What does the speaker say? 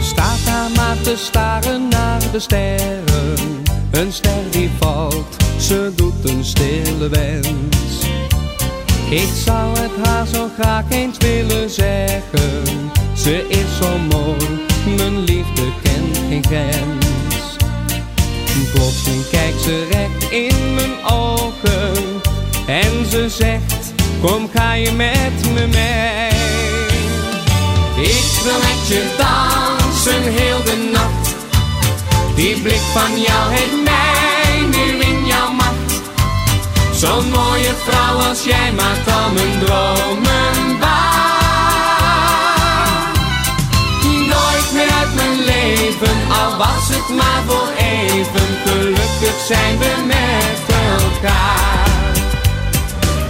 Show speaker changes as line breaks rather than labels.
staren naar de sterren. Een ster die valt, ze doet een stille wens. Ik zou het haar zo graag eens willen zeggen. Ze is zo mooi, mijn liefde kent geen grens. Plotseling kijkt ze recht in mijn ogen. En ze zegt, kom ga je met me mee. Je dansen heel de nacht. Die blik van jou heeft mij nu in jouw macht. Zo'n mooie vrouw als jij maakt al mijn dromen waar. Nooit meer uit mijn leven, al was het maar voor even. Gelukkig zijn we